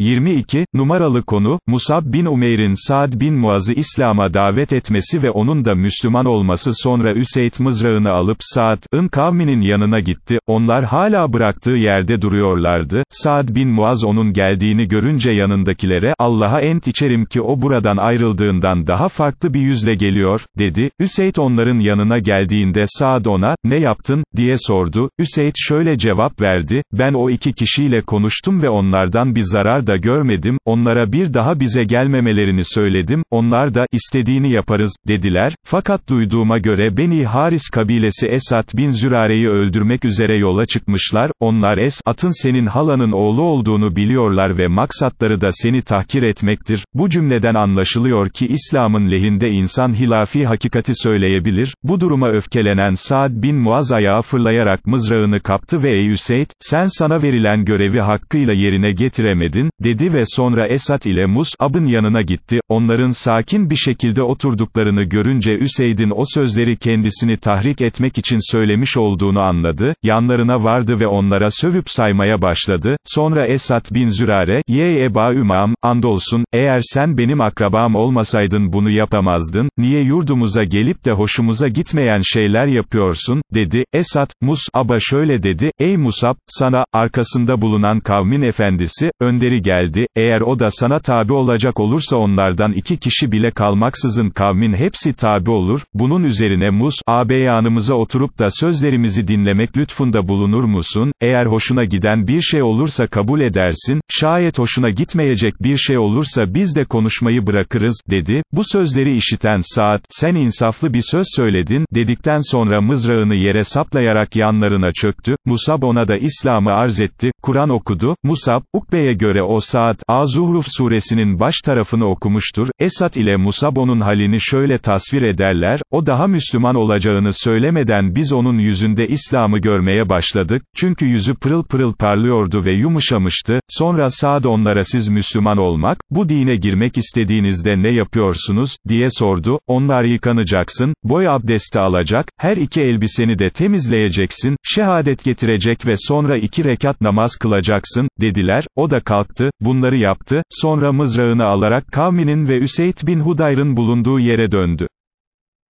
22, numaralı konu, Musab bin Umeyr'in Saad bin Muaz'ı İslam'a davet etmesi ve onun da Müslüman olması sonra Üseyd mızrağını alıp Saad'ın kavminin yanına gitti, onlar hala bıraktığı yerde duruyorlardı, Saad bin Muaz onun geldiğini görünce yanındakilere, Allah'a ent içerim ki o buradan ayrıldığından daha farklı bir yüzle geliyor, dedi, Üseyd onların yanına geldiğinde Saad ona, ne yaptın, diye sordu, Üseyd şöyle cevap verdi, ben o iki kişiyle konuştum ve onlardan bir zarar da görmedim, onlara bir daha bize gelmemelerini söyledim, onlar da, istediğini yaparız, dediler, fakat duyduğuma göre Beni Haris kabilesi Esat bin Zürare'yi öldürmek üzere yola çıkmışlar, onlar Esat'ın senin halanın oğlu olduğunu biliyorlar ve maksatları da seni tahkir etmektir, bu cümleden anlaşılıyor ki İslam'ın lehinde insan hilafi hakikati söyleyebilir, bu duruma öfkelenen Saad bin Muaz ayağı fırlayarak mızrağını kaptı ve ey Üseyd, sen sana verilen görevi hakkıyla yerine getiremedin, dedi ve sonra Esat ile Mus'ab'ın yanına gitti, onların sakin bir şekilde oturduklarını görünce Üseyd'in o sözleri kendisini tahrik etmek için söylemiş olduğunu anladı, yanlarına vardı ve onlara sövüp saymaya başladı, sonra Esat bin Zürare, ye Eba Ümam, andolsun, eğer sen benim akrabam olmasaydın bunu yapamazdın, niye yurdumuza gelip de hoşumuza gitmeyen şeyler yapıyorsun, dedi, Esat, Mus'ab'a şöyle dedi, ey Musab, sana, arkasında bulunan kavmin efendisi, önderi geldi, eğer o da sana tabi olacak olursa onlardan iki kişi bile kalmaksızın kavmin hepsi tabi olur, bunun üzerine Mus, ağabey oturup da sözlerimizi dinlemek lütfunda bulunur musun, eğer hoşuna giden bir şey olursa kabul edersin, şayet hoşuna gitmeyecek bir şey olursa biz de konuşmayı bırakırız, dedi, bu sözleri işiten Saad, sen insaflı bir söz söyledin, dedikten sonra mızrağını yere saplayarak yanlarına çöktü, Musab ona da İslam'ı arz etti, Kur'an okudu, Musab, Ukbe'ye göre o Saad, Az-Zuhruf suresinin baş tarafını okumuştur, Esat ile Musab onun halini şöyle tasvir ederler, o daha Müslüman olacağını söylemeden biz onun yüzünde İslam'ı görmeye başladık, çünkü yüzü pırıl pırıl parlıyordu ve yumuşamıştı, sonra Saad onlara siz Müslüman olmak, bu dine girmek istediğinizde ne yapıyorsunuz, diye sordu, onlar yıkanacaksın, boy abdesti alacak, her iki elbiseni de temizleyeceksin, şehadet getirecek ve sonra iki rekat namaz kılacaksın, dediler, o da kalktı, bunları yaptı, sonra mızrağını alarak kavminin ve Üseyd bin Hudayr'ın bulunduğu yere döndü.